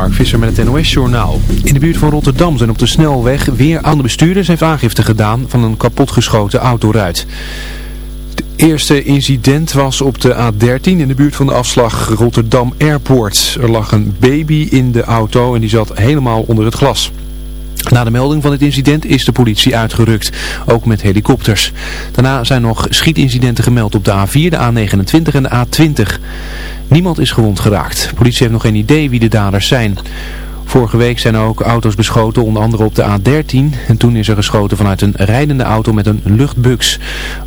Mark Visser met het NOS-journaal. In de buurt van Rotterdam zijn op de snelweg weer aan de bestuurders heeft aangifte gedaan van een kapotgeschoten autoruit. Het eerste incident was op de A13 in de buurt van de afslag Rotterdam Airport. Er lag een baby in de auto en die zat helemaal onder het glas. Na de melding van het incident is de politie uitgerukt, ook met helikopters. Daarna zijn nog schietincidenten gemeld op de A4, de A29 en de A20. Niemand is gewond geraakt. De politie heeft nog geen idee wie de daders zijn. Vorige week zijn ook auto's beschoten, onder andere op de A13. En toen is er geschoten vanuit een rijdende auto met een luchtbux.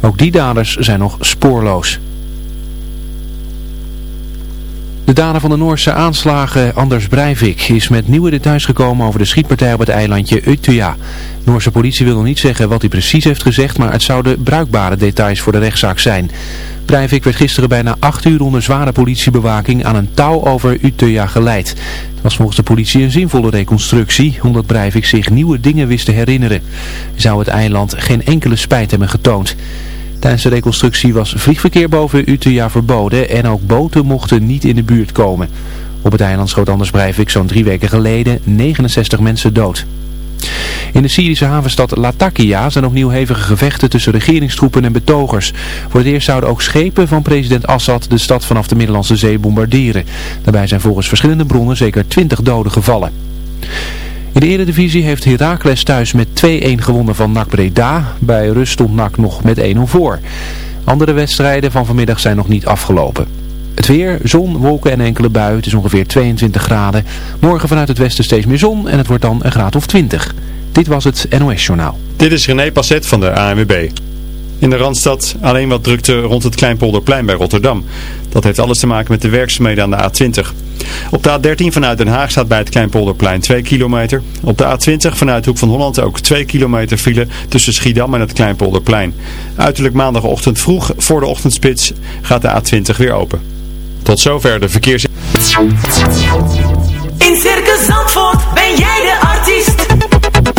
Ook die daders zijn nog spoorloos. De dader van de Noorse aanslagen Anders Breivik is met nieuwe details gekomen over de schietpartij op het eilandje Utøya. Noorse politie wil nog niet zeggen wat hij precies heeft gezegd, maar het zouden bruikbare details voor de rechtszaak zijn. Breivik werd gisteren bijna acht uur onder zware politiebewaking aan een touw over Utøya geleid. Het was volgens de politie een zinvolle reconstructie, omdat Breivik zich nieuwe dingen wist te herinneren. Hij zou het eiland geen enkele spijt hebben getoond. Tijdens de reconstructie was vliegverkeer boven Utøya verboden en ook boten mochten niet in de buurt komen. Op het eiland schoot Anders Breivik zo'n drie weken geleden 69 mensen dood. In de Syrische havenstad Latakia zijn opnieuw hevige gevechten tussen regeringstroepen en betogers. Voor het eerst zouden ook schepen van president Assad de stad vanaf de Middellandse Zee bombarderen. Daarbij zijn volgens verschillende bronnen zeker 20 doden gevallen. In de Eredivisie heeft Heracles thuis met 2-1 gewonnen van NAC Breda. Bij rust stond NAC nog met 1-0 voor. Andere wedstrijden van vanmiddag zijn nog niet afgelopen. Het weer, zon, wolken en enkele bui. Het is ongeveer 22 graden. Morgen vanuit het westen steeds meer zon en het wordt dan een graad of 20. Dit was het NOS Journaal. Dit is René Passet van de ANWB. In de Randstad alleen wat drukte rond het Kleinpolderplein bij Rotterdam. Dat heeft alles te maken met de werkzaamheden aan de A20. Op de A13 vanuit Den Haag staat bij het Kleinpolderplein 2 kilometer. Op de A20 vanuit Hoek van Holland ook 2 kilometer file tussen Schiedam en het Kleinpolderplein. Uiterlijk maandagochtend vroeg voor de ochtendspits gaat de A20 weer open. Tot zover de verkeers...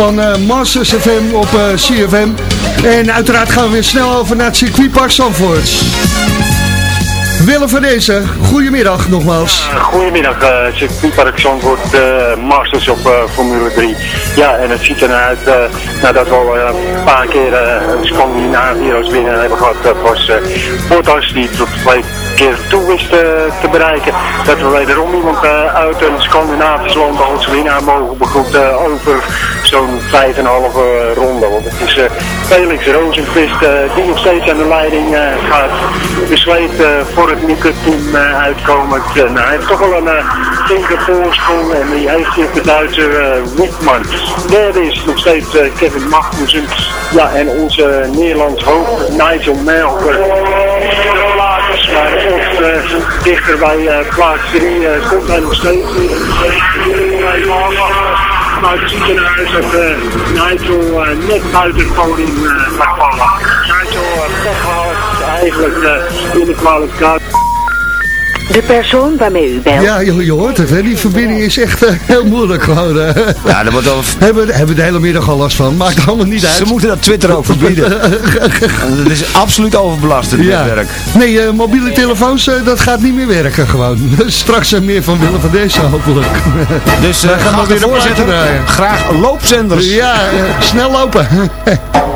Van eh, Masters FM op eh, CFM. En uiteraard gaan we weer snel over naar het circuitpark Zandvoort. Willem van deze, goedemiddag nogmaals. Goedemiddag, uh, circuitpark Zandvoort, uh, Masters op uh, Formule 3. Ja, en het ziet eruit, uh, nadat we al een paar keer Scandinaviërs binnen hebben gehad, dat was Bottas die tot twee keer toe wist te bereiken. Dat we wederom iemand uit een Scandinavisch land als winnaar mogen begroeten over zo'n 5,5 ronde. Want het is Felix Rozenquist die nog steeds aan de leiding gaat. Besleet voor het Nikke-team uitkomen. nou, hij heeft toch wel een flinke voorsprong en die heeft hier de Duitse Wittmann. Derde is nog steeds Kevin Magnussen. Ja, en onze Nederlands hoofd Nigel Melker. Dichter bij plaats 3 komt hij nog steeds. Maar het ziet eruit dat Nigel net buiten het podium mag vallen. Nigel toch gehaald eigenlijk in de kwalificatie. De persoon waarmee u belt. Ja, je, je hoort het, hè? die verbinding is echt uh, heel moeilijk gewoon. Uh. Ja, dat wordt wel... Hebben, hebben we de hele middag al last van, maakt allemaal niet uit. Ze moeten dat Twitter ook verbieden. Het is absoluut overbelast, het ja. netwerk. Nee, uh, mobiele telefoons, dat gaat niet meer werken gewoon. Straks meer van Willem van deze hopelijk. Dus gaan we weer de voorzitter graag loopzenders. Ja, snel lopen.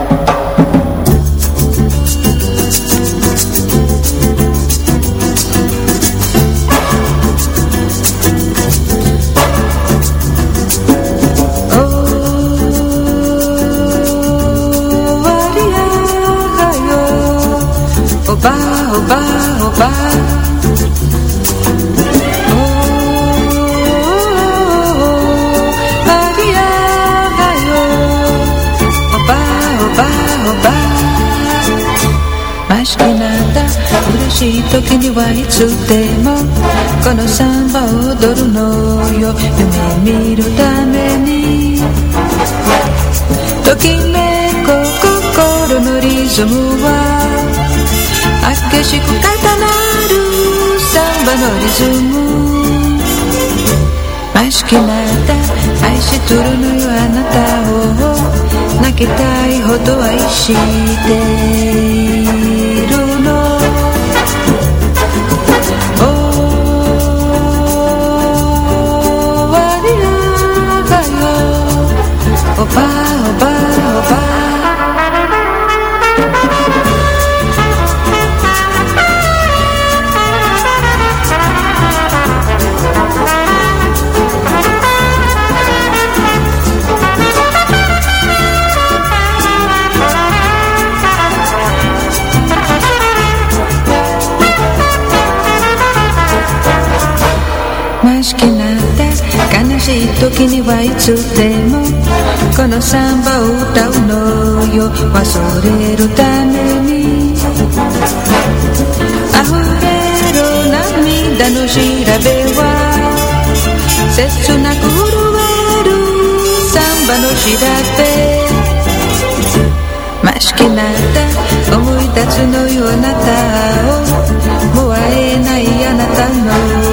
このサンバを踊るのよ夢見るためにときめく心のリズムは激しく重なるサンバのリズム Mas que nada 愛しとるのよあなたを泣きたいほど愛して 時にはいつでもこのサンバを歌うのよ忘れるために溢れる涙の調べは切なく震えるサンバの調べ Mas que nada 思い出すのよあなたをもう会えないあなたの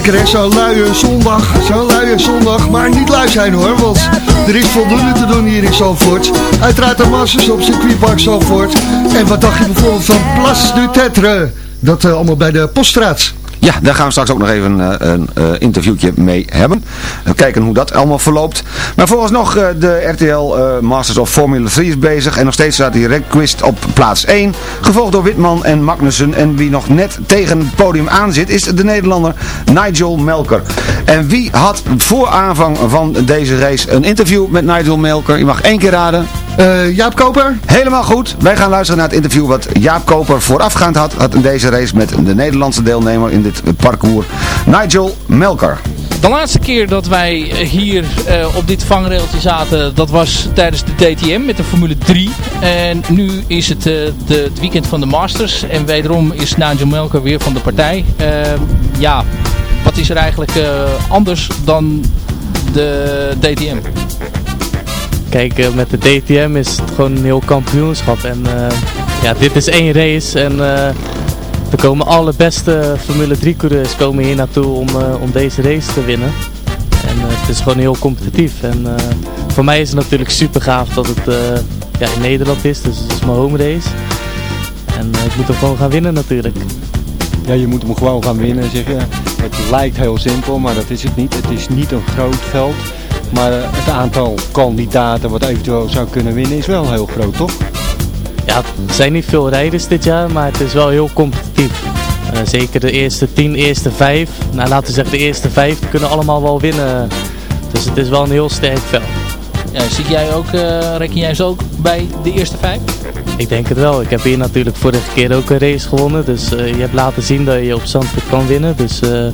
Lekker hè, zo'n luie zondag. Zo'n luie zondag. Maar niet lui zijn hoor, want er is voldoende te doen hier in Zandvoort. Uiteraard de Masters op circuitpark Zandvoort. En wat dacht je bijvoorbeeld van Place du Tetre? Dat eh, allemaal bij de Poststraat. Ja, daar gaan we straks ook nog even eh, een eh, interviewtje mee hebben. Kijken hoe dat allemaal verloopt. Maar volgens nog de RTL eh, Masters of Formula 3 is bezig. En nog steeds staat die Requist op plaats 1. Gevolgd door Witman en Magnussen. En wie nog net tegen het podium aan zit is de Nederlander Nigel Melker. En wie had voor aanvang van deze race een interview met Nigel Melker? Je mag één keer raden. Eh, Jaap Koper? Helemaal goed. Wij gaan luisteren naar het interview wat Jaap Koper voorafgaand had, had in deze race met de Nederlandse deelnemer in dit parcours, Nigel Melker. De laatste keer dat wij hier eh, op dit vangrailtje zaten, dat was tijdens de DTM met de Formule 3. En nu is het eh, de, het weekend van de Masters. En wederom is Nigel Melker weer van de partij. Eh, ja, wat is er eigenlijk eh, anders dan de DTM? Kijk, eh, met de DTM is het gewoon een heel kampioenschap. En eh, ja, dit is één race. En eh, er komen alle beste Formule 3 coureurs komen hier naartoe om, om deze race te winnen. En het is gewoon heel competitief. En voor mij is het natuurlijk super gaaf dat het ja, in Nederland is. Dus het is mijn home race. En ik moet hem gewoon gaan winnen natuurlijk. Ja, je moet hem gewoon gaan winnen, zeg je. Het lijkt heel simpel, maar dat is het niet. Het is niet een groot veld. Maar eh, het aantal kandidaten wat eventueel zou kunnen winnen is wel heel groot, toch? Ja, er zijn niet veel rijders dit jaar, maar het is wel heel competitief. Eh, zeker de eerste 10, eerste 5. Nou, laten we zeggen de eerste 5 kunnen allemaal wel winnen. Dus het is wel een heel sterk veld. Ja, zie jij ook, eh, reken jij ze ook bij de eerste vijf? Ik denk het wel. Ik heb hier natuurlijk vorige keer ook een race gewonnen. Dus eh, je hebt laten zien dat je op Zandvoort kan winnen. Dus eh,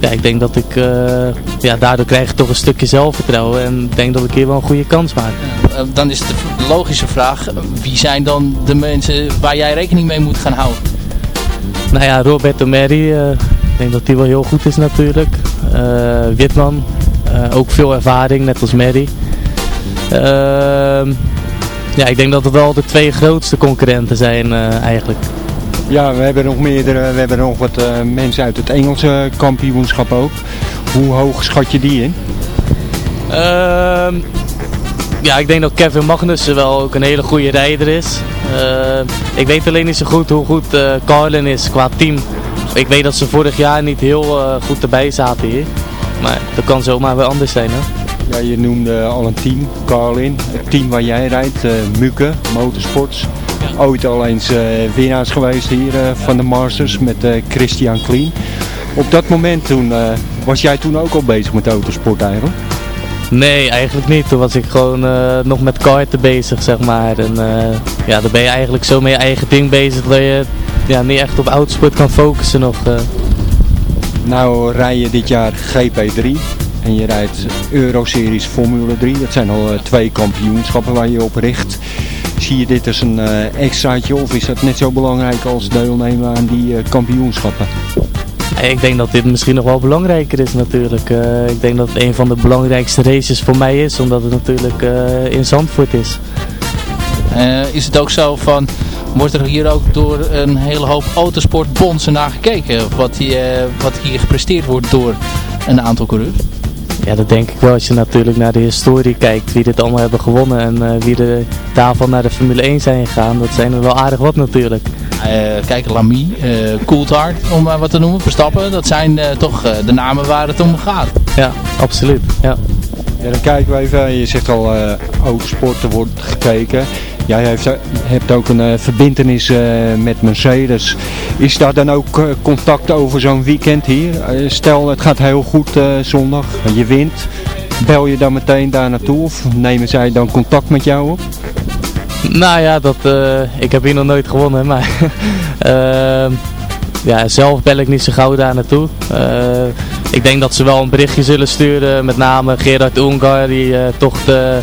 ja, ik denk dat ik... eh, ja, daardoor krijg ik toch een stukje zelfvertrouwen. En ik denk dat ik hier wel een goede kans maak. Eh, dan is de logische vraag, wie zijn dan de mensen waar jij rekening mee moet gaan houden? Nou ja, Roberto Merri. eh, ik denk dat hij wel heel goed is natuurlijk. Eh, Witman. eh, ook veel ervaring, net als Merri. Ehm, ja, ik denk dat het wel de twee grootste concurrenten zijn eh, eigenlijk. Ja, we hebben nog meerdere, we hebben nog wat eh, mensen uit het Engelse kampioenschap ook. Hoe hoog schat je die in? Ehm, ja, ik denk dat Kevin Magnussen wel ook een hele goede rijder is. Ehm, ik weet alleen niet zo goed hoe goed eh Carlin is qua team. Ik weet dat ze vorig jaar niet heel eh, goed erbij zaten hier. Maar dat kan zomaar weer anders zijn, hè? Ja, je noemde al een team, Carlin. Het team waar jij rijdt, eh Muke, Motorsports. Ooit al eens eh, winnaars geweest hier eh, van de Masters met eh, Christian Kleen. Op dat moment toen, was jij toen ook al bezig met autosport eigenlijk? Nee, eigenlijk niet. Toen was ik gewoon nog met karten bezig, zeg maar. En ja, dan ben je eigenlijk zo met je eigen ding bezig dat je ja, niet echt op autosport kan focussen nog. eh. Nou rij je dit jaar GP3 en je rijdt Euroseries Formule 3. Dat zijn al twee kampioenschappen waar je op richt. Zie je dit als een eh, extraatje of is dat net zo belangrijk als deelnemen aan die eh, kampioenschappen? Ik denk dat dit misschien nog wel belangrijker is natuurlijk. Uh, ik denk dat het een van de belangrijkste races voor mij is, omdat het natuurlijk uh, in Zandvoort is. Uh, is het ook zo van, wordt er hier ook door een hele hoop autosportbondsen naar gekeken? Wat, die, wat hier gepresteerd wordt door een aantal coureurs? Ja, dat denk ik wel. Als je natuurlijk naar de historie kijkt, wie dit allemaal hebben gewonnen en uh, wie er daarvan naar de Formule 1 zijn gegaan, dat zijn er wel aardig wat natuurlijk. Uh, kijk, Lamy, uh, Coulthard, om maar wat te noemen, Verstappen, dat zijn toch de namen waar het om gaat. Ja, absoluut. Ja. Ja, dan kijken we even, je zegt al, uh, autosporten wordt gekeken. Jij hebt ook een uh, verbindenis uh, met Mercedes. Is daar dan ook contact over zo'n weekend hier? stel, het gaat heel goed zondag, je wint. Bel je dan meteen daar naartoe of nemen zij dan contact met jou op? Nou ja, dat, ik heb hier nog nooit gewonnen, maar ehm, ja, zelf bel ik niet zo gauw daar naartoe. ik denk dat ze wel een berichtje zullen sturen, met name Gerard Ungar, die toch de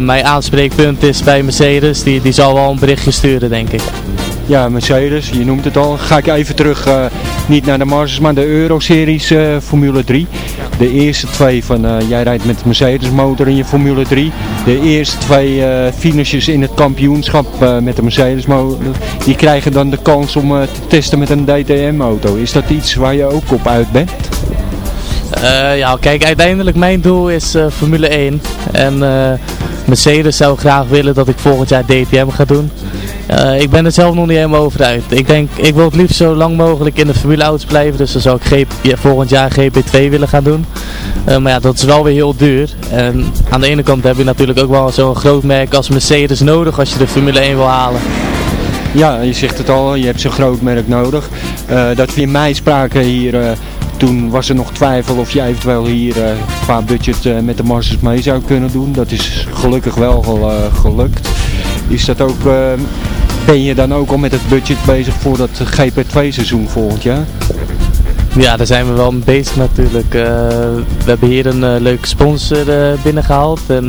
mijn aanspreekpunt is bij Mercedes. Die, die zal wel een berichtje sturen, denk ik. Ja, Mercedes, je noemt het al. Ga ik even terug, uh, niet naar de Masters, maar de Euro-series uh, Formule 3. De eerste twee van, uh, jij rijdt met de Mercedes motor in je Formule 3. De eerste twee finishes in het kampioenschap met de Mercedes motor. Die krijgen dan de kans om te testen met een DTM-auto. Is dat iets waar je ook op uit bent? Ja, kijk, uiteindelijk mijn doel is Formule 1. En Mercedes zou graag willen dat ik volgend jaar DTM ga doen. Ik ben er zelf nog niet helemaal over uit. Ik denk, ik wil het liefst zo lang mogelijk in de Formule Auto's blijven. Dus dan zou ik volgend jaar GP2 willen gaan doen. Maar ja, dat is wel weer heel duur. En aan de ene kant heb je natuurlijk ook wel zo'n groot merk als Mercedes nodig als je de Formule 1 wil halen. Ja, je zegt het al, je hebt zo'n groot merk nodig. Dat we in mei spraken hier toen was er nog twijfel of je eventueel hier uh, qua budget uh, met de Masters mee zou kunnen doen. Dat is gelukkig wel uh, gelukt. Is dat ook, ben je dan ook al met het budget bezig voor dat GP2 seizoen volgend jaar? Ja, daar zijn we wel mee bezig natuurlijk. we hebben hier een leuke sponsor binnengehaald. En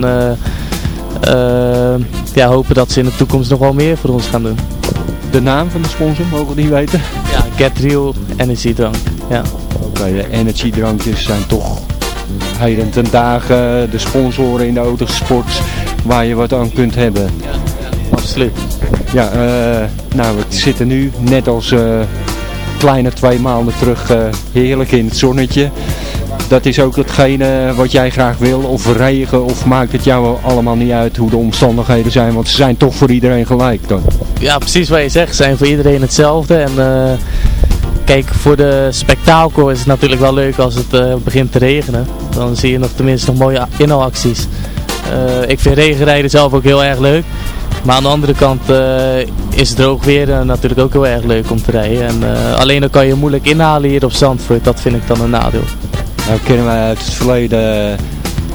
ja, hopen dat ze in de toekomst nog wel meer voor ons gaan doen. De naam van de sponsor, mogen we die weten? Ja, Get Real Energy Drank. Ja de energiedrankjes zijn toch heden ten dagen de sponsoren in de autosport waar je wat aan kunt hebben. Ja, absoluut. Ja, uh, nou we zitten nu net als uh, kleine twee maanden terug uh, heerlijk in het zonnetje. Dat is ook hetgene wat jij graag wil, of regen, of maakt het jou allemaal niet uit hoe de omstandigheden zijn, want ze zijn toch voor iedereen gelijk dan. Ja, precies wat je zegt, ze zijn voor iedereen hetzelfde en kijk, voor de spektakel is het natuurlijk wel leuk als het uh, begint te regenen. Dan zie je nog tenminste nog mooie inhaalacties. Uh, ik vind regenrijden zelf ook heel erg leuk. Maar aan de andere kant uh, is droog weer natuurlijk ook heel erg leuk om te rijden. En, alleen dan kan je moeilijk inhalen hier op Zandvoort. Dat vind ik dan een nadeel. Nou kennen wij uit het verleden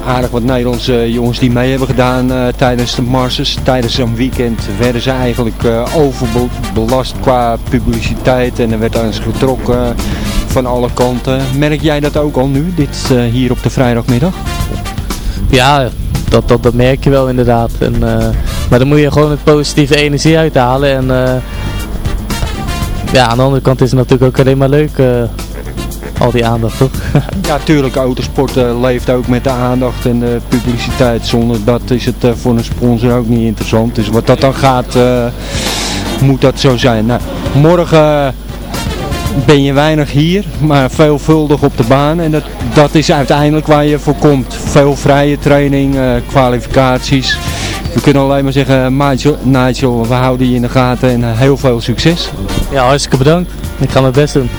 aardig wat Nederlandse jongens die mee hebben gedaan uh, tijdens de marses. Tijdens zo'n weekend werden ze eigenlijk uh, overbelast qua publiciteit en er werd aan getrokken van alle kanten. Merk jij dat ook al nu, dit hier op de vrijdagmiddag? Ja, dat, dat, dat merk je wel inderdaad. En, maar dan moet je gewoon het positieve energie uithalen. En ja, aan de andere kant is het natuurlijk ook alleen maar leuk al die aandacht toch? ja, tuurlijk, autosport uh, leeft ook met de aandacht en de publiciteit. Zonder dat is het uh, voor een sponsor ook niet interessant. Dus wat dat dan gaat, uh, moet dat zo zijn. Nou, morgen ben je weinig hier, maar veelvuldig op de baan. En dat, dat is uiteindelijk waar je voor komt. Veel vrije training, kwalificaties. We kunnen alleen maar zeggen, Nigel, we houden je in de gaten en heel veel succes. Ja, hartstikke bedankt. Ik ga mijn best doen.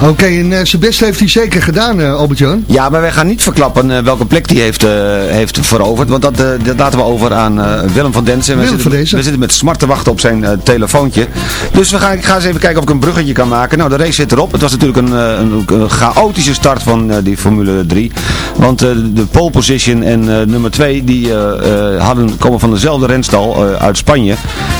Oké, en uh, zijn best heeft hij zeker gedaan, uh, Albert-Jan. Ja, maar wij gaan niet verklappen uh, welke plek hij heeft, heeft veroverd. Want dat, dat laten we over aan Willem van Densen. Willem van Densen. We zitten met smart te wachten op zijn telefoontje. Dus we gaan, ik ga eens even kijken of ik een bruggetje kan maken. Nou, de race zit erop. Het was natuurlijk een, een, een chaotische start van die Formule 3. Want de pole position en nummer 2 die hadden, komen van dezelfde renstal uit Spanje.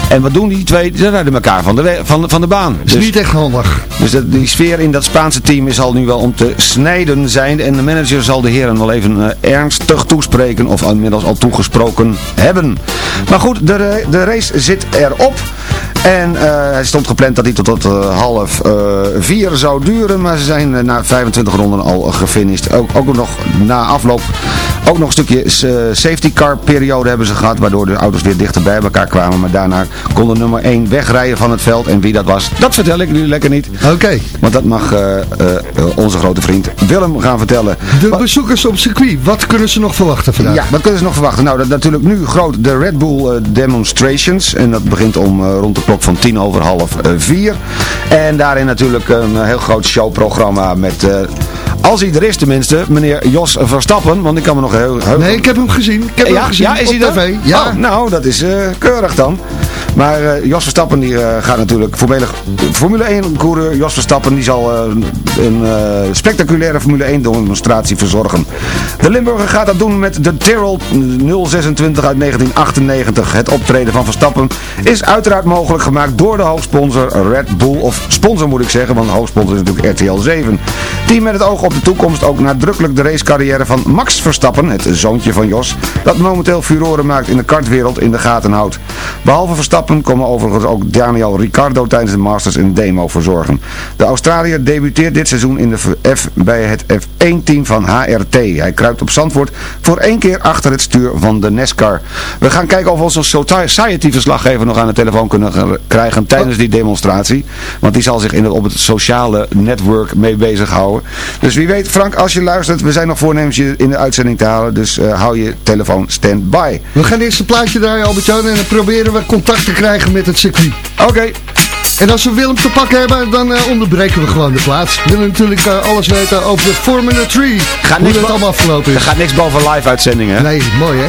En wat doen die twee? Ze rijden elkaar van de, van, van de baan. Dat is dus, niet echt handig. Dus die sfeer in dat Spaanse team zal nu wel om te snijden zijn. En de manager zal de heren wel even uh, ernstig toespreken of inmiddels al toegesproken hebben. Maar goed, de, de race zit erop. En hij stond gepland dat hij tot, tot half vier zou duren. Maar ze zijn na 25 ronden al gefinished. Ook, ook nog na afloop ook nog een stukje safety car periode hebben ze gehad. Waardoor de auto's weer dichter bij elkaar kwamen. Maar daarna kon de nummer 1 wegrijden van het veld. En wie dat was, dat vertel ik nu lekker niet. Oké. Want dat mag onze grote vriend Willem gaan vertellen. De bezoekers op circuit, wat kunnen ze nog verwachten vandaag? Ja, wat kunnen ze nog verwachten? Nou, dat, natuurlijk nu groot de Red Bull Demonstrations. En dat begint om rond de klok van tien over half vier. En daarin natuurlijk een heel groot showprogramma met als hij er is tenminste, meneer Jos Verstappen. Want ik kan me nog heel... heel nee, ik heb hem gezien. Ik heb ja, hem gezien ja, is hij tv. Ja. Oh, nou, dat is uh, keurig dan. Maar uh, Jos Verstappen die, uh, gaat natuurlijk Formule, Formule 1 coureur. Jos Verstappen die zal een spectaculaire Formule 1 demonstratie verzorgen. De Limburger gaat dat doen met de Tyrrell 026 uit 1998. Het optreden van Verstappen is uiteraard mogelijk gemaakt door de hoofdsponsor Red Bull. Of sponsor moet ik zeggen, want de hoofdsponsor is natuurlijk RTL 7. Die met het oog op de toekomst ook nadrukkelijk de racecarrière van Max Verstappen, het zoontje van Jos, dat momenteel furoren maakt in de kartwereld in de gaten houdt. Behalve Verstappen komen overigens ook Daniel Ricciardo tijdens de Masters in demo verzorgen. De Australiër debuteert dit seizoen in de F bij het F1-team van HRT. Hij kruipt op Zandvoort voor één keer achter het stuur van de NASCAR. We gaan kijken of we onze Society-verslaggever nog aan de telefoon kunnen krijgen tijdens die demonstratie. Want die zal zich in het, op het sociale netwerk mee bezighouden. Dus wie weet, Frank, als je luistert, we zijn nog voornemens je in de uitzending te halen. Dus uh, hou je telefoon stand-by. We gaan eerst een plaatje draaien, Albert-Jan, en dan proberen we contact te krijgen met het circuit. Oké. En als we Willem te pakken hebben, dan uh, onderbreken we gewoon de plaats. We willen natuurlijk uh, alles weten over de Formula 3. Gaat hoe het allemaal afgelopen is. Er gaat niks boven live uitzendingen. Nee, mooi hè.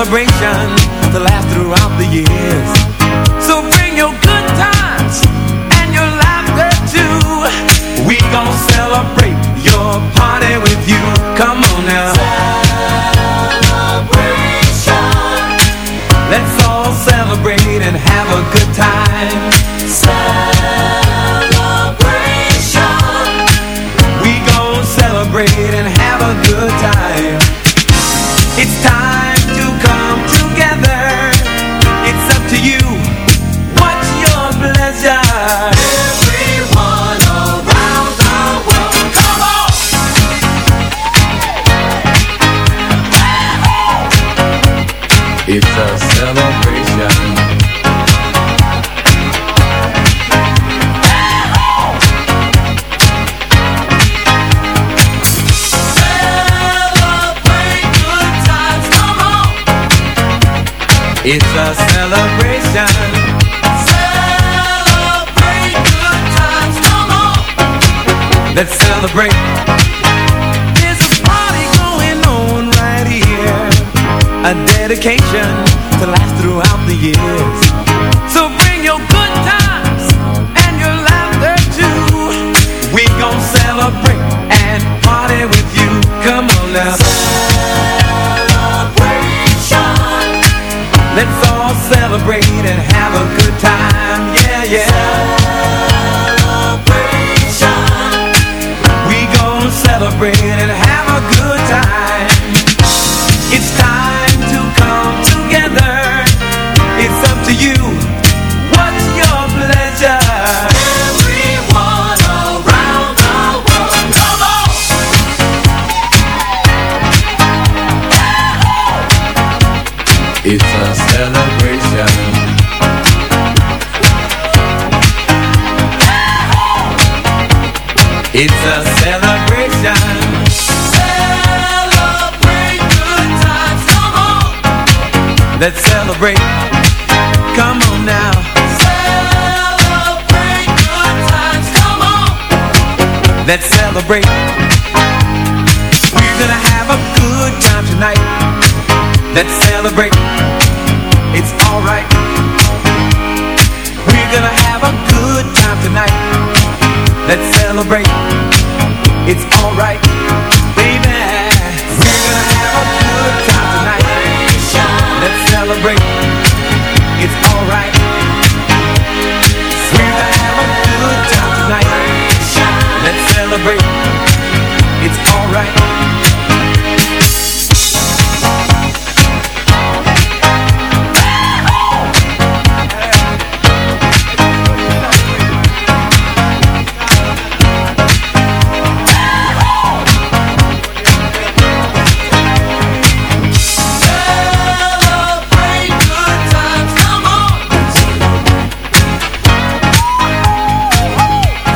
A celebrate. Let's celebrate. We're gonna have a good time tonight. Let's celebrate. It's alright. We're gonna have a good time tonight. Let's celebrate.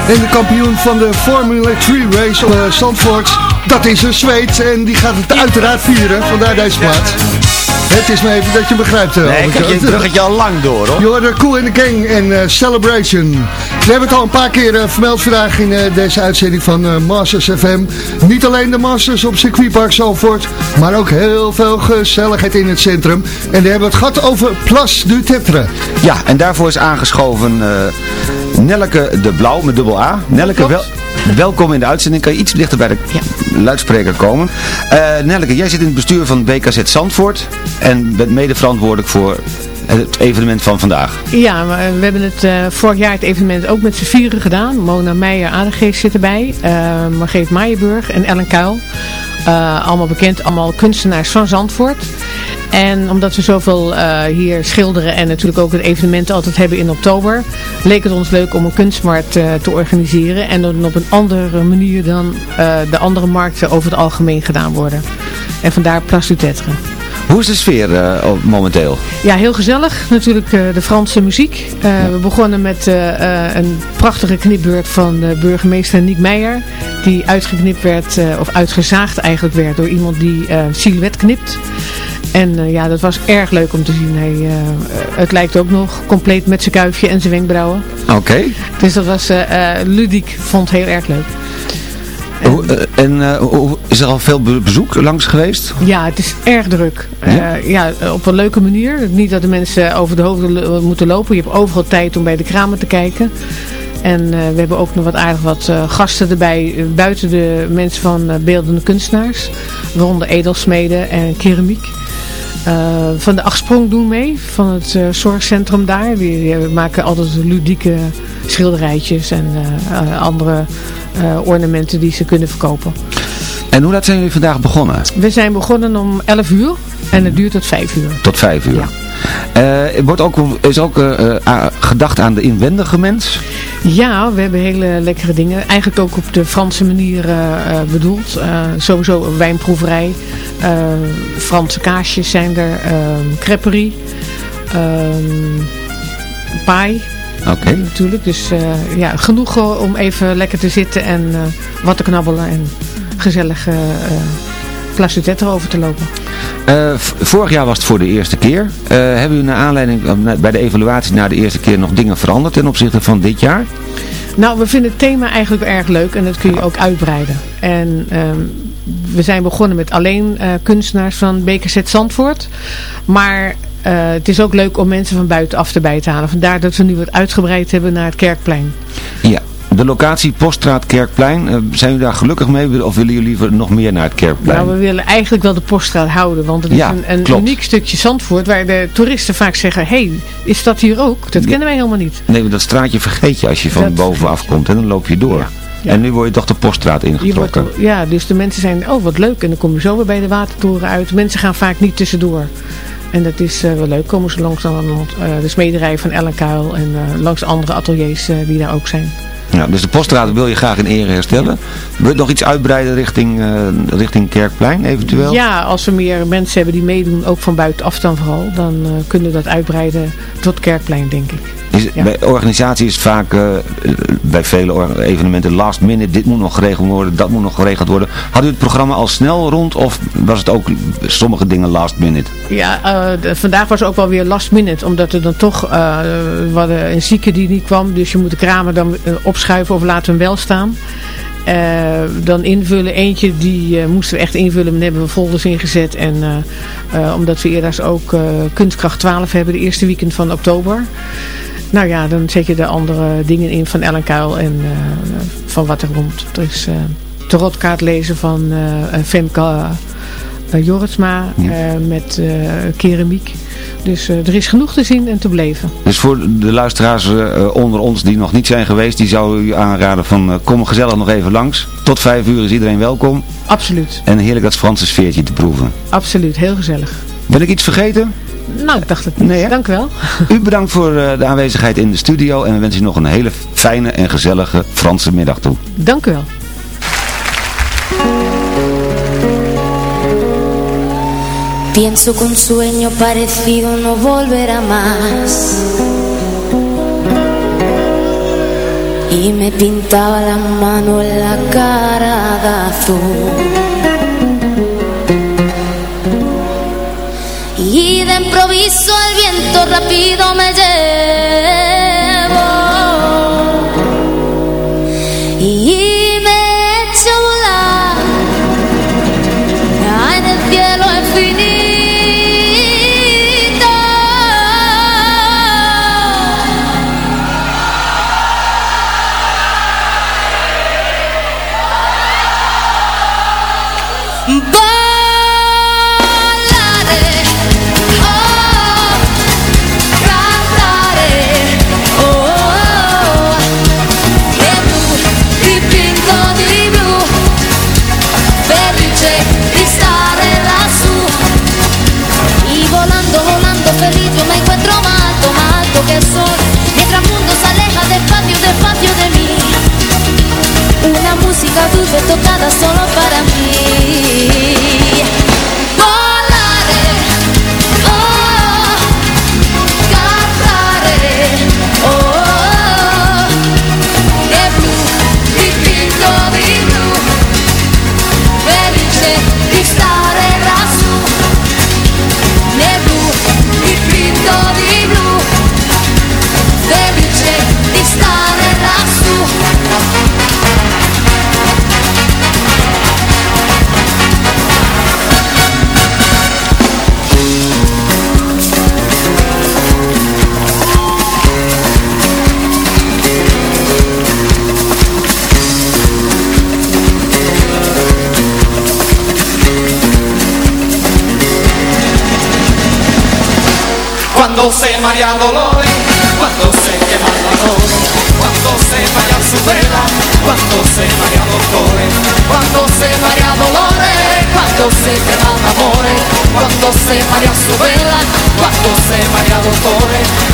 En de kampioen van de Formula 3 race op uh, Zandvoort, dat is een Zweed. En die gaat het uiteraard vieren, vandaar deze plaats. Het is maar even dat je begrijpt. Uh, nee, ik heb je bruggetje al lang door hoor. Je hoorde Cool in the Gang en uh, Celebration. We hebben het al een paar keer uh, vermeld vandaag in deze uitzending van Masters FM. Niet alleen de Masters op circuitpark Zalvoort, maar ook heel veel gezelligheid in het centrum. En we hebben het gehad over Place du Tetre. Ja, en daarvoor is aangeschoven Nelleke de Blauw met dubbel A. Nelleke, wel, welkom in de uitzending. Kan je iets dichter bij de ja. luidspreker komen? Uh, Nelleke, jij zit in het bestuur van BKZ Zandvoort en bent mede verantwoordelijk voor het evenement van vandaag. Ja, we hebben het uh, vorig jaar het evenement ook met z'n vieren gedaan. Mona Meijer, Aardegeest zit erbij. Uh, Margreet Meijenburg en Ellen Kuil. Allemaal bekend, allemaal kunstenaars van Zandvoort. En omdat we zoveel uh, hier schilderen en natuurlijk ook het evenement altijd hebben in oktober, leek het ons leuk om een kunstmarkt uh, te organiseren. En dan op een andere manier dan uh, de andere markten over het algemeen gedaan worden. En vandaar Place du Tetre. Hoe is de sfeer uh, momenteel? Ja, heel gezellig. Natuurlijk uh, de Franse muziek. Uh, ja. We begonnen met een prachtige knipbeurt van burgemeester Niek Meijer. Die uitgeknipt werd, of uitgezaagd eigenlijk werd door iemand die silhouet knipt. En ja, dat was erg leuk om te zien. Hij, het lijkt ook nog compleet met zijn kuifje en zijn wenkbrauwen. Oké. Okay. Dus dat was, Ludiek vond heel erg leuk. En, uh, uh, is er al veel bezoek langs geweest? Ja, het is erg druk. Ja? Uh, ja, op een leuke manier. Niet dat de mensen over de hoofden moeten lopen. Je hebt overal tijd om bij de kramen te kijken. En we hebben ook nog wat aardig wat gasten erbij. buiten de mensen van beeldende kunstenaars. Waaronder edelsmeden en keramiek. Uh, van de Achtsprong doen mee, van het uh, zorgcentrum daar. Die, die, maken altijd ludieke schilderijtjes en uh, andere ornamenten die ze kunnen verkopen. En hoe laat zijn jullie vandaag begonnen? We zijn begonnen om 11 uur en het duurt tot 5 uur. Tot 5 uur. Ja. Uh, wordt ook, is ook uh, uh, gedacht aan de inwendige mens? Ja, we hebben hele lekkere dingen. Eigenlijk ook op de Franse manier bedoeld. sowieso een wijnproeverij. Franse kaasjes zijn er. creperie. paai. Oké. Okay. Natuurlijk. Dus ja, genoeg om even lekker te zitten en wat te knabbelen. En gezellig Place du over te lopen. Uh, vorig jaar was het voor de eerste keer. Uh, hebben u naar aanleiding uh, bij de evaluatie na de eerste keer nog dingen veranderd ten opzichte van dit jaar? Nou, we vinden het thema eigenlijk erg leuk en dat kun je ook uitbreiden. En um, we zijn begonnen met alleen kunstenaars van BKZ Zandvoort. Maar het is ook leuk om mensen van buitenaf erbij te halen. Vandaar dat we nu wat uitgebreid hebben naar het Kerkplein. Ja, de locatie Poststraat Kerkplein, uh, zijn jullie daar gelukkig mee of willen jullie liever nog meer naar het Kerkplein? Nou, we willen eigenlijk wel de Poststraat houden, want het is ja, een, een uniek stukje Zandvoort waar de toeristen vaak zeggen, hé, hey, is dat hier ook? Dat kennen wij helemaal niet. Nee, maar dat straatje vergeet je als je van dat bovenaf komt en dan loop je door. Ja. Ja. En nu word je toch de poststraat ingetrokken. Wordt, ja, dus de mensen zijn, oh wat leuk. En dan kom je zo weer bij de watertoren uit. Mensen gaan vaak niet tussendoor. En dat is uh, wel leuk. Komen ze langs dan, uh, de smederij van Ellen Kuil en uh, langs andere ateliers die daar ook zijn. Dus de poststraat wil je graag in ere herstellen. Wil je nog iets uitbreiden richting, uh, richting Kerkplein eventueel? Ja, als we meer mensen hebben die meedoen, ook van buitenaf dan vooral, dan uh, kunnen we dat uitbreiden tot Kerkplein, denk ik. Is, ja. Bij organisatie is het vaak uh, bij vele evenementen last minute, dit moet nog geregeld worden, dat moet nog geregeld worden. Had u het programma al snel rond of was het ook sommige dingen last minute? Ja, de, vandaag was het ook wel weer last minute, omdat er dan toch, hadden een zieke die niet kwam, dus je moet de kramen dan opschuiven of laten hem wel staan. eh, dan invullen. Eentje die uh, moesten we echt invullen. Daar hebben we folders ingezet. En uh, omdat we eerder ook Kunstkracht 12 hebben. De eerste weekend van oktober. Nou ja, dan zet je de andere dingen in van Ellen Kuil. En van wat er komt. Er is tarotkaart lezen van Femke Jorritsma. met keramiek. Dus uh, er is genoeg te zien en te beleven. Dus voor de luisteraars uh, onder ons die nog niet zijn geweest, die zou u aanraden van uh, kom gezellig nog even langs. Tot vijf uur is iedereen welkom. Absoluut. En heerlijk dat Franse sfeertje te proeven. Absoluut, heel gezellig. Ben ik iets vergeten? Nou, ik dacht het niet. Nee, Dank u wel. U bedankt voor de aanwezigheid in de studio en we wensen u nog een hele fijne en gezellige Franse middag toe. Dank u wel. Pienso que un sueño parecido no volverá más. Y me pintaba la mano en la cara de azul. Y improviso el viento rápido me llevó. María Dolores, cuando se quema la cuando se María su vela, cuando se María Dolores, cuando se María Dolores, cuando se quema amores, cuando se María su vela, cuando se Dolores. Baila,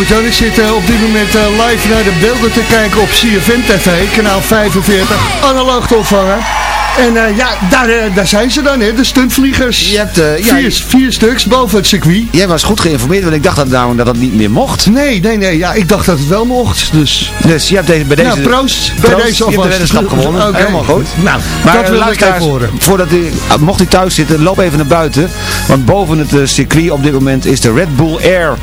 Albert-Jan, ik zit eh, op dit moment eh, live naar de beelden te kijken op CFM TV, kanaal 45, analoog te ontvangen. En eh, ja, daar, daar zijn ze dan, hè, de stuntvliegers. Je hebt, eh, ja, vier, vier stuks boven het circuit. Jij was goed geïnformeerd, want ik dacht dat, nou, dat dat niet meer mocht. Nee, nee, nee, ja, ik dacht dat het wel mocht, dus... Dus je hebt deze, bij deze... Nou, proost, bij Proost, deze je hebt de weddenschap gewonnen. Oké. Helemaal goed. Nou, Maar dat wil ik even horen. Voordat u, ah, mocht u thuis zitten, loop even naar buiten. Want boven het circuit op dit moment is de Red Bull Air.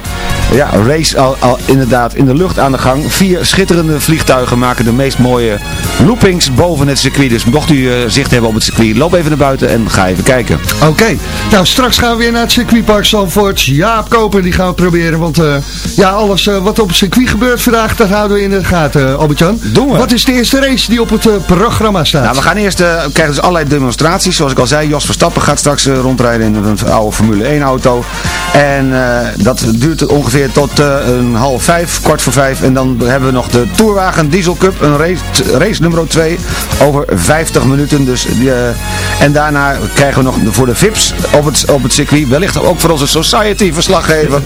Ja, race al, al inderdaad in de lucht aan de gang. Vier schitterende vliegtuigen maken de meest mooie loopings boven het circuit. Dus mocht u eh, zicht hebben op het circuit, loop even naar buiten en ga even kijken. Oké, nou straks gaan we weer naar het circuitpark Zandvoort. Jaap Koper, die gaan we proberen. Want eh, ja, alles eh, wat op het circuit gebeurt vandaag, dat houden we in de gaten, Albert-Jan. Doen we. Wat is de eerste race die op het programma staat? Nou, we gaan eerst eh, krijgen dus allerlei demonstraties. Zoals ik al zei, Jos Verstappen gaat straks rondrijden in een oude Formule 1 auto. En dat duurt ongeveer tot eh, een half vijf, kwart voor vijf. En dan hebben we nog de Tourwagen Diesel Cup, een race, race nummer 2 over 50 minuten. Dus, eh, en daarna krijgen we nog voor de VIP's op het, op het circuit, wellicht ook voor onze Society verslaggever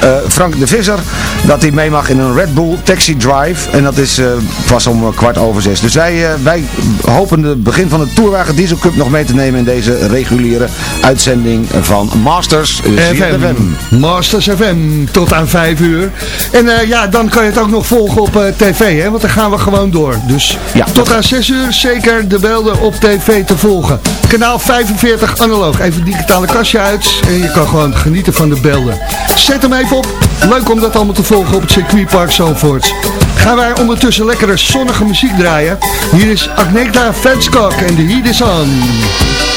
eh, Frank de Visser, dat hij mee mag in een Red Bull Taxi Drive. En dat is pas om kwart over zes. Dus wij, wij hopen het begin van de Tourwagen Diesel Cup nog mee te nemen in deze reguliere uitzending van Masters FM. Masters FM, tot aan 5 uur. En eh, ja, dan kan je het ook nog volgen op eh, tv, hè, want dan gaan we gewoon door. Dus tot aan 6 uur zeker de beelden op tv te volgen. Kanaal 45 analoog. Even digitale kastje uit en je kan gewoon genieten van de beelden. Zet hem even op. Leuk om dat allemaal te volgen op het circuitpark Zandvoort. Gaan wij ondertussen lekkere zonnige muziek draaien. Hier is Agneta Venskok en de Heat is on.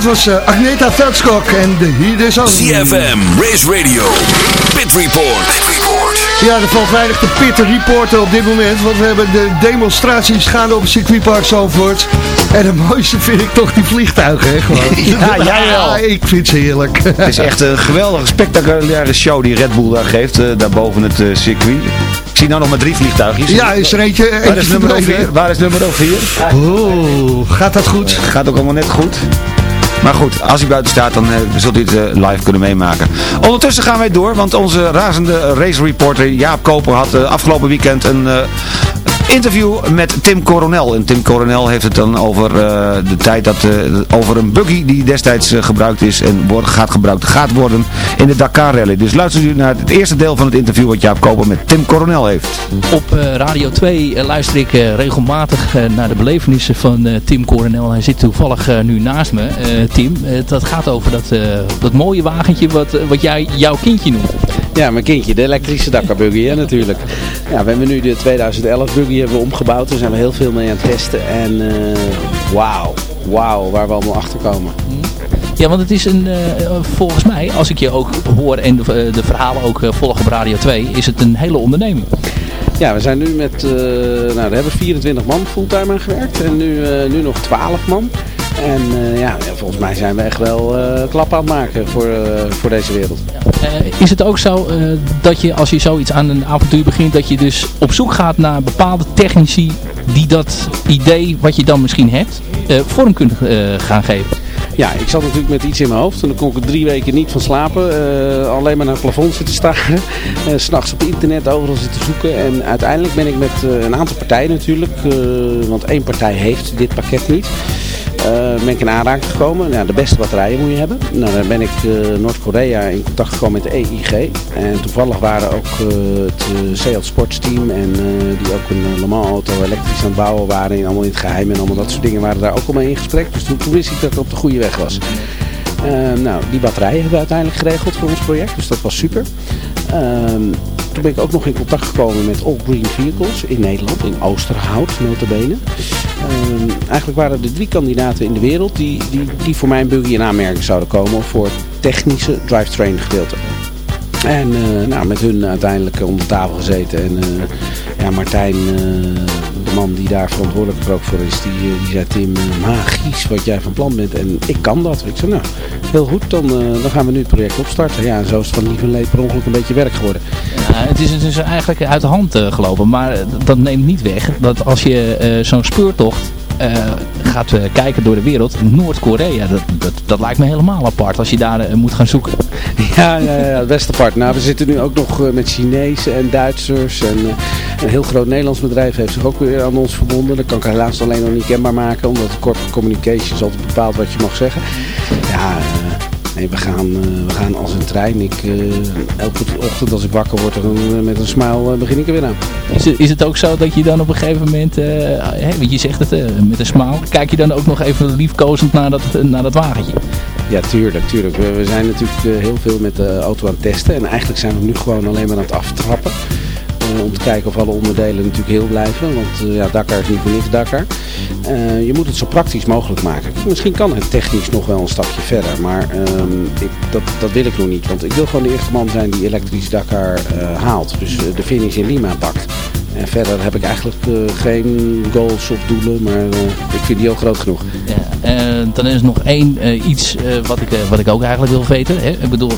Dat was eh, Agneta Veldskok en de Hier is CFM, Race Radio, Pit Report. Ja, er valt weinig te pitten reporten op dit moment, want we hebben de demonstraties gaande op het circuitpark Zandvoort. En het mooiste vind ik toch die vliegtuigen, hè, gewoon. Ja, jij wel. ik vind ze heerlijk. Het is echt een geweldige, spectaculaire show die Red Bull daar geeft, uh, daar boven het uh, circuit. Ik zie nou nog maar drie vliegtuigjes. Ja, is er eentje, eentje Waar is nummer 4? Waar is nummer 4? Oeh, gaat dat goed? gaat ook allemaal net goed. Maar goed, als hij buiten staat, dan uh, zult u het uh, live kunnen meemaken. Ondertussen gaan wij door, want onze razende race reporter Jaap Koper had uh, afgelopen weekend een interview met Tim Coronel. En Tim Coronel heeft het dan over uh, de tijd dat, uh, over een buggy die destijds uh, gebruikt is en wordt, gaat gebruikt gaat worden in de Dakar Rally. Dus luister u naar het eerste deel van het interview wat Jaap Koper met Tim Coronel heeft. Op Radio 2 luister ik regelmatig naar de belevenissen van Tim Coronel. Hij zit toevallig nu naast me. Tim, dat gaat over dat, dat mooie wagentje wat, wat jij jouw kindje noemt. Ja, mijn kindje, de elektrische Dakar buggy, hè, natuurlijk. Ja, we hebben nu de 2011 buggy hebben we omgebouwd. Daar zijn we heel veel mee aan het testen. En uh, wauw, wauw, waar we allemaal achter komen. Ja, want het is een, uh, volgens mij, als ik je ook hoor en de, de verhalen ook volg op Radio 2, is het een hele onderneming. Ja, we zijn nu met, uh, nou, daar hebben 24 man fulltime aan gewerkt en nu, nu nog 12 man. En uh, ja, volgens mij zijn we echt wel uh, klap aan het maken voor, uh, voor deze wereld. Is het ook zo dat je als je zoiets aan een avontuur begint, dat je dus op zoek gaat naar bepaalde technici die dat idee wat je dan misschien hebt, vorm kunnen gaan geven? Ja, ik zat natuurlijk met iets in mijn hoofd en dan kon ik er drie weken niet van slapen. alleen maar naar het plafond zitten staren. Uh, S'nachts op internet overal zitten zoeken. En uiteindelijk ben ik met een aantal partijen natuurlijk, want één partij heeft dit pakket niet. Uh, ben ik in aanraking gekomen. Ja, de beste batterijen moet je hebben. Nou, dan ben ik uh, Noord-Korea in contact gekomen met de EIG. En toevallig waren ook uh, het Seat Sports team en die ook een Le Mans auto elektrisch aan het bouwen waren. En allemaal in het geheim en allemaal dat soort dingen waren daar ook al mee in gesprek. Dus toen, toen wist ik dat ik op de goede weg was. nou, die batterijen hebben we uiteindelijk geregeld voor ons project. Dus dat was super. Ehm, toen ben ik ook nog in contact gekomen met All Green Vehicles in Nederland, in Oosterhout notabene. Uh, eigenlijk waren er drie kandidaten in de wereld die, die, die voor mijn buggy in aanmerking zouden komen voor technische drivetrain gedeelte. En uh, nou, met hun uiteindelijk onder tafel gezeten. En uh, ja, Martijn, uh, de man die daar verantwoordelijk ook voor is, die, die zei Tim, magisch wat jij van plan bent. En ik kan dat. Ik zei, nou, heel goed, dan, dan gaan we nu het project opstarten. Ja, en zo is het van lief en leed per ongeluk een beetje werk geworden. Ja, het is dus eigenlijk uit de hand gelopen. Maar dat neemt niet weg dat als je zo'n speurtocht gaat uh, kijken door de wereld. Noord-Korea, dat, dat, dat, lijkt me helemaal apart als je daar uh, moet gaan zoeken. Ja, ja, ja, het best apart. Nou, we zitten nu ook nog met Chinezen en Duitsers. En een heel groot Nederlands bedrijf heeft zich ook weer aan ons verbonden. Dat kan ik helaas alleen nog niet kenbaar maken, omdat de corporate communications altijd bepaalt wat je mag zeggen. Ja, Nee, we gaan, uh, we gaan als een trein. Ik, uh, elke ochtend als ik wakker word, dan uh, met een smile begin ik er weer aan. Is het, is het ook zo dat je dan op een gegeven moment, hè, want je zegt het, met een smile, kijk je dan ook nog even liefkozend naar dat, naar dat wagentje? Ja, tuurlijk, tuurlijk. We, we zijn natuurlijk heel veel met de auto aan het testen. En eigenlijk zijn we nu gewoon alleen maar aan het aftrappen. Om te kijken of alle onderdelen natuurlijk heel blijven. Want ja, Dakar is niet voor niks Dakar. Uh, je moet het zo praktisch mogelijk maken. Misschien kan het technisch nog wel een stapje verder, maar um, ik, dat, dat wil ik nog niet. Want ik wil gewoon de eerste man zijn die elektrisch Dakar uh, haalt. Dus de finish in Lima pakt. En verder heb ik eigenlijk geen goals of doelen, maar ik vind die al groot genoeg. Ja, dan is er nog één iets wat, ik, wat ik ook eigenlijk wil weten. Hè? Ik bedoel,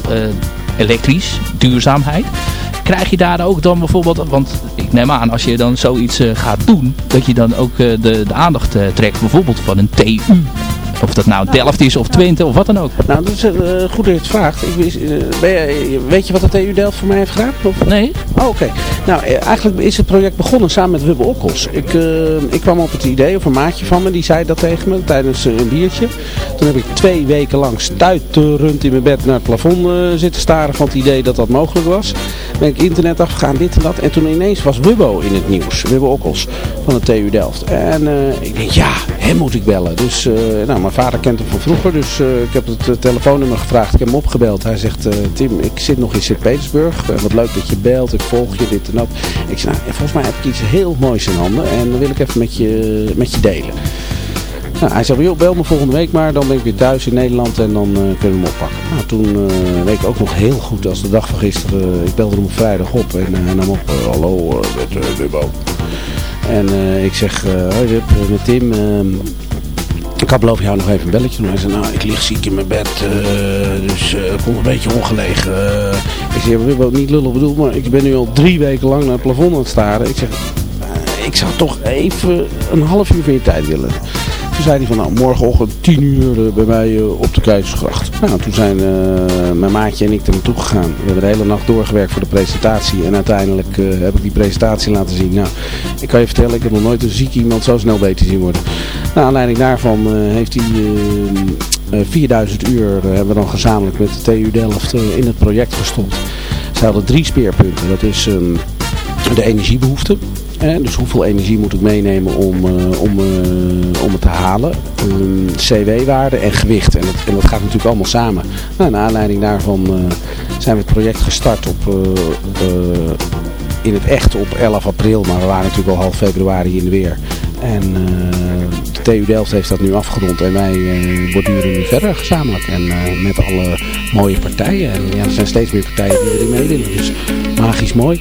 elektrisch, duurzaamheid. Krijg je daar ook dan bijvoorbeeld, want ik neem aan als je dan zoiets uh, gaat doen, dat je dan ook uh, de, de aandacht uh, trekt bijvoorbeeld van een TU. Of dat nou Delft is of Twente of wat dan ook. Nou, dat is uh, goed dat je het vraagt. Ik, je, weet je wat de TU Delft voor mij heeft gedaan? Of? Nee. Oh, oké. Nou, eigenlijk is het project begonnen samen met Wubbe Okkels. Ik, ik kwam op het idee, of een maatje van me, die zei dat tegen me tijdens een biertje. Toen heb ik twee weken lang stuiterend in mijn bed naar het plafond zitten staren van het idee dat dat mogelijk was. Ben ik internet afgegaan, dit en dat. En toen ineens was Wubbo in het nieuws. Wubbo Okkels van de TU Delft. En ik denk, ja, hem moet ik bellen. Dus, nou, vader kent hem van vroeger, dus uh, ik heb het uh, telefoonnummer gevraagd. Ik heb hem opgebeld. Hij zegt, uh, Tim, ik zit nog in Sint-Petersburg. wat leuk dat je belt. Ik volg je, dit en dat. Ik zei, nou, volgens mij heb ik iets heel moois in handen. En dan wil ik even met je, met je delen. Nou, hij zei, joh, bel me volgende week maar, dan ben ik weer thuis in Nederland en dan kunnen we hem oppakken. Nou, toen weet ik ook nog heel goed als de dag van gisteren, ik belde hem op vrijdag op en hij nam op, hallo, met Wibbo. En ik zeg, hoi Wip, met Tim, ehm, ik had beloofd jou nog even een belletje doen. Hij zei, nou, ik lig ziek in mijn bed, dus uh, ik kom een beetje ongelegen. ik zeg, we ook niet lullen bedoeld, maar ik ben nu al drie weken lang naar het plafond aan het staren. Ik zeg, ik zou toch even een half uur van je tijd willen. Toen zei hij van, nou, morgenochtend 10 uur bij mij op de Keizersgracht. Nou, toen zijn mijn maatje en ik er naartoe gegaan. We hebben de hele nacht doorgewerkt voor de presentatie. En uiteindelijk heb ik die presentatie laten zien. Nou, ik kan je vertellen, ik heb nog nooit een ziek iemand zo snel beter zien worden. Naar aanleiding daarvan heeft hij... 4000 uur hebben we dan gezamenlijk met de TU Delft in het project gestopt. Ze hadden drie speerpunten. Dat is de energiebehoefte. dus hoeveel energie moet ik meenemen om, om, om het te halen. CW-waarde en gewicht. En dat, gaat natuurlijk allemaal samen. Nou, naar aanleiding daarvan zijn we het project gestart op, in het echt op 11 april. Maar we waren natuurlijk al half februari in de weer. En de TU Delft heeft dat nu afgerond en wij uh, borduren nu verder gezamenlijk. En met alle mooie partijen. En ja, er zijn steeds meer partijen die erin meedoen. Dus magisch mooi.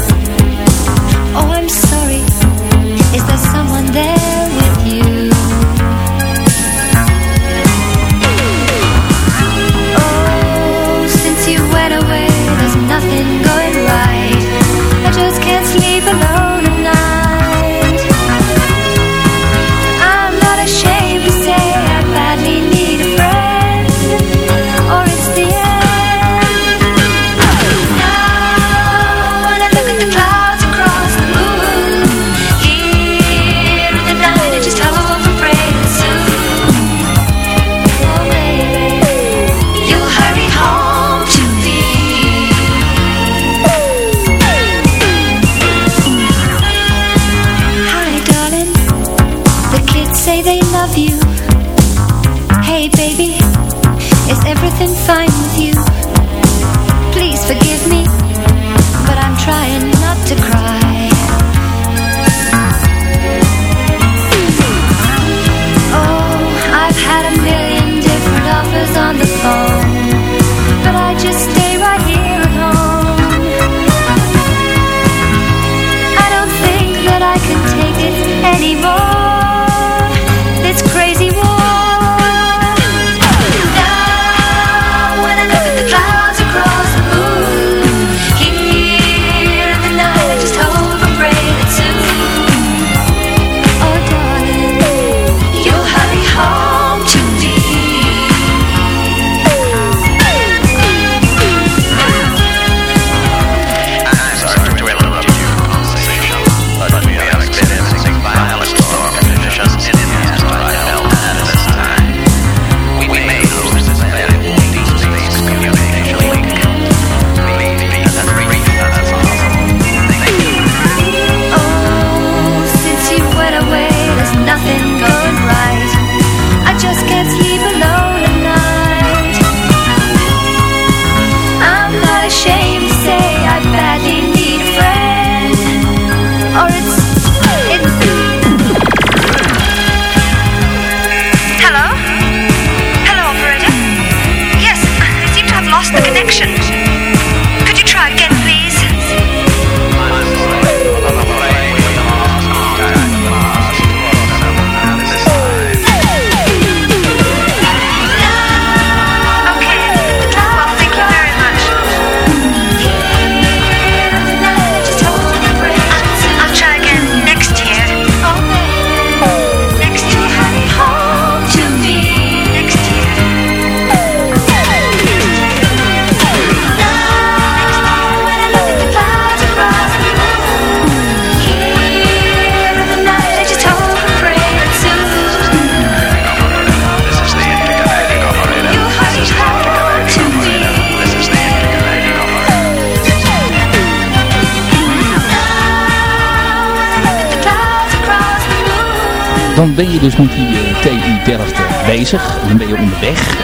ben je dus met die uh, TU Delft bezig. Dan ben je onderweg.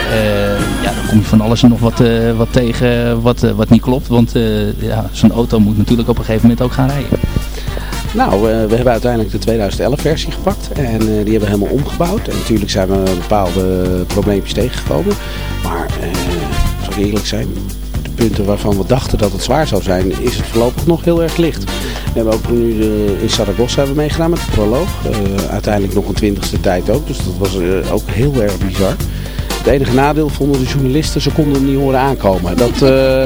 ja, dan kom je van alles en nog wat, wat tegen wat, wat niet klopt. Want ja, zo'n auto moet natuurlijk op een gegeven moment ook gaan rijden. Nou, we hebben uiteindelijk de 2011 versie gepakt en die hebben we helemaal omgebouwd. En natuurlijk zijn we bepaalde probleempjes tegengekomen. Maar, uh, zal ik eerlijk zijn, de punten waarvan we dachten dat het zwaar zou zijn, is het voorlopig nog heel erg licht. Hebben ook nu in Saragossa hebben meegedaan met de proloog. Uh, uiteindelijk nog een twintigste tijd ook, dus dat was uh, ook heel erg bizar. Het enige nadeel vonden de journalisten, ze konden hem niet horen aankomen. Dat, uh,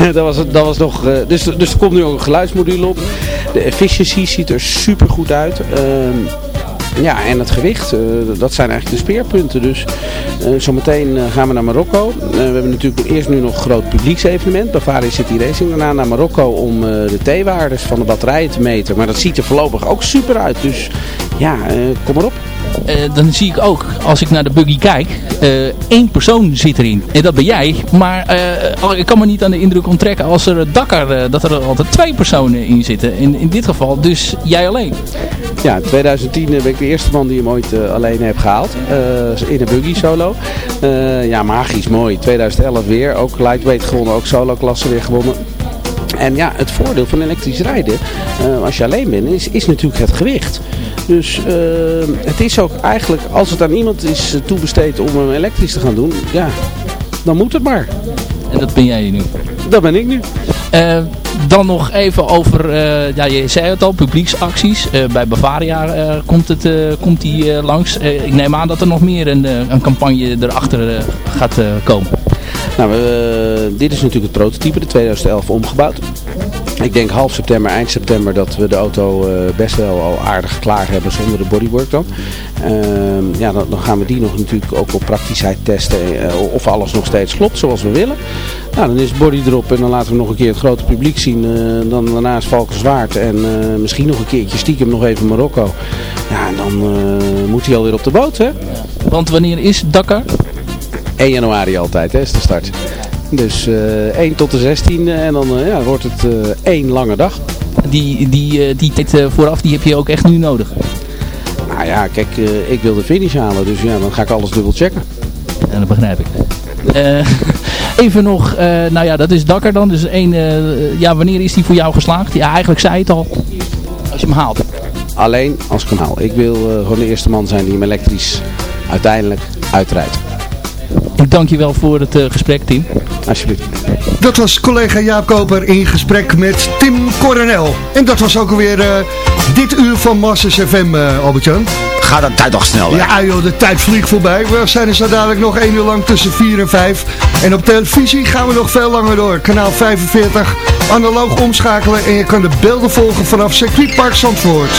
dat, was, dat was nog, dus, dus er komt nu ook een geluidsmodule op. De efficiency ziet er super goed uit. Uh, ja, en het gewicht, uh, dat zijn eigenlijk de speerpunten. Dus uh, zometeen uh, gaan we naar Marokko. we hebben natuurlijk eerst nu nog een groot publieksevenement. Bavaria City Racing. Daarna naar Marokko om de T-waardes van de batterijen te meten. Maar dat ziet er voorlopig ook super uit. Dus ja, kom maar op. dan zie ik ook, als ik naar de buggy kijk, één persoon zit erin. En dat ben jij. Maar ik kan me niet aan de indruk onttrekken als er Dakar, dat er altijd twee personen in zitten. In, in dit geval dus jij alleen. Ja, in 2010 ben ik de eerste man die hem ooit alleen heeft gehaald. In een buggy solo. Ja, magisch mooi. 2011 weer. Ook lightweight gewonnen. Ook solo klasse weer gewonnen. En ja, het voordeel van elektrisch rijden, als je alleen bent, is, is natuurlijk het gewicht. Dus het is ook eigenlijk, als het aan iemand is toebesteed om hem elektrisch te gaan doen, ja, dan moet het maar. En dat ben jij nu? Dat ben ik nu. Uh, dan nog even over, uh, ja, je zei het al, publieksacties. Uh, bij Bavaria komt, het, komt die langs. ik neem aan dat er nog meer een, een campagne erachter gaat komen. Nou, dit is natuurlijk het prototype, de 2011 omgebouwd. Ik denk half september, eind september dat we de auto best wel al aardig klaar hebben zonder de bodywork dan. Uh, ja, dan, dan, gaan we die nog natuurlijk ook op praktischheid testen of alles nog steeds klopt zoals we willen. Nou, dan is body erop en dan laten we nog een keer het grote publiek zien. Uh, dan daarna is Valkenswaard en misschien nog een keertje stiekem nog even Marokko. Ja, dan uh, moet hij alweer op de boot, hè? Want wanneer is Dakar? 1 januari altijd, hè, is de start. Dus 1 tot de 16 en dan ja, wordt het één lange dag. Die, die, die tijd vooraf, die heb je ook echt nu nodig? Nou ja, kijk, ik wil de finish halen, dus ja, dan ga ik alles dubbel checken. En dat begrijp ik. Even nog, uh, nou ja, dat is Dakker dan. Dus één, uh, ja, wanneer is die voor jou geslaagd? Ja, eigenlijk zei het al. Als je hem haalt. Alleen als ik hem haal. Ik wil gewoon de eerste man zijn die hem elektrisch uiteindelijk uitrijdt. Ik dank je wel voor het gesprek, Tim. Alsjeblieft. Dat was collega Jaap Koper in gesprek met Tim Coronel. En dat was ook alweer dit uur van Masters FM, Albert-Jan gaat de tijd toch snel, hè? Ja, joh, de tijd vliegt voorbij. We zijn er zo dadelijk nog één uur lang tussen 4 en 5. En op televisie gaan we nog veel langer door. Kanaal 45, analoog omschakelen en je kan de beelden volgen vanaf circuitpark Zandvoort.